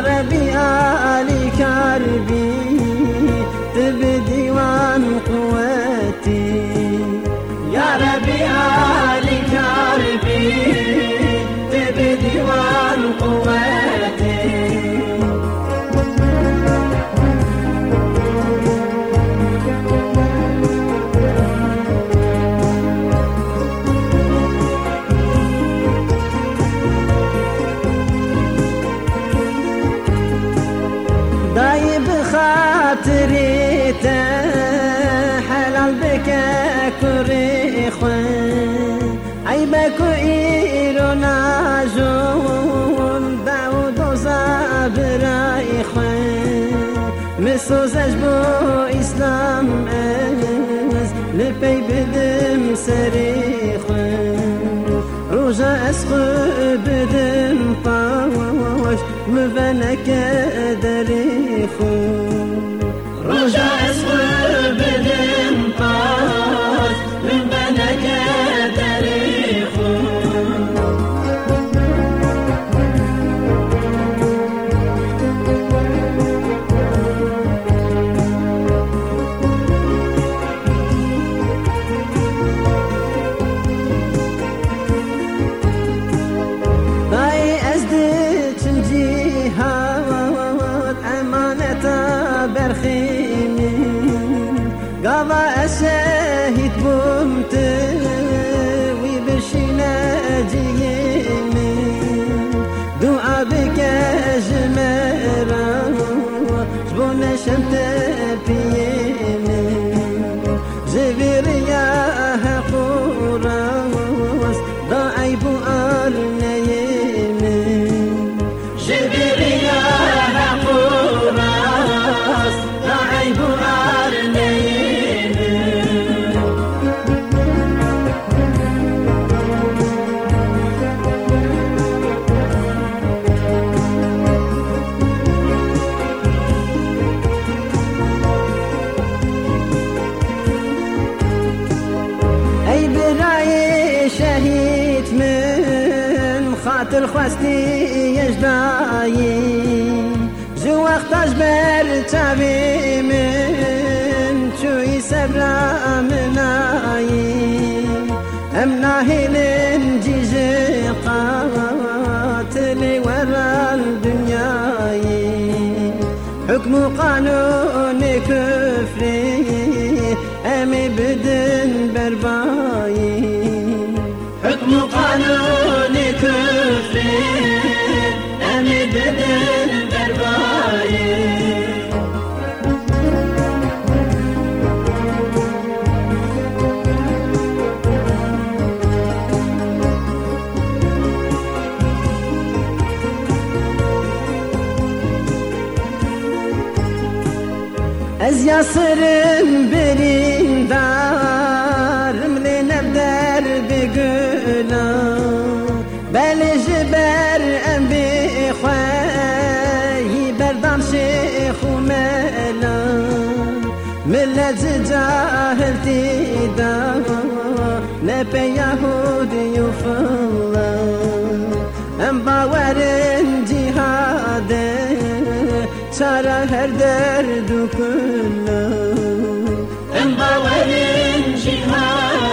Arabia قلبك كوري خوان عيبك إيرو ناجون داود زابراي خوان مسوزش بو إسلام أز لبي بدم سري خوان روجا أسخو بدم طاوش مفنك دري Hoca ezber beni. من خاطر خواستي يجداي جو وقت أجبر تابي من شوي سبرا مناي أم ناهل جيجي قاتلي ورا الدنياي حكم قانون كفري أمي بدن Ez yasırın belinde ملت جاهل تیدا نپی یهودی و فلا ام باورن جهاده çare her derdu kullu Em bawerin cihad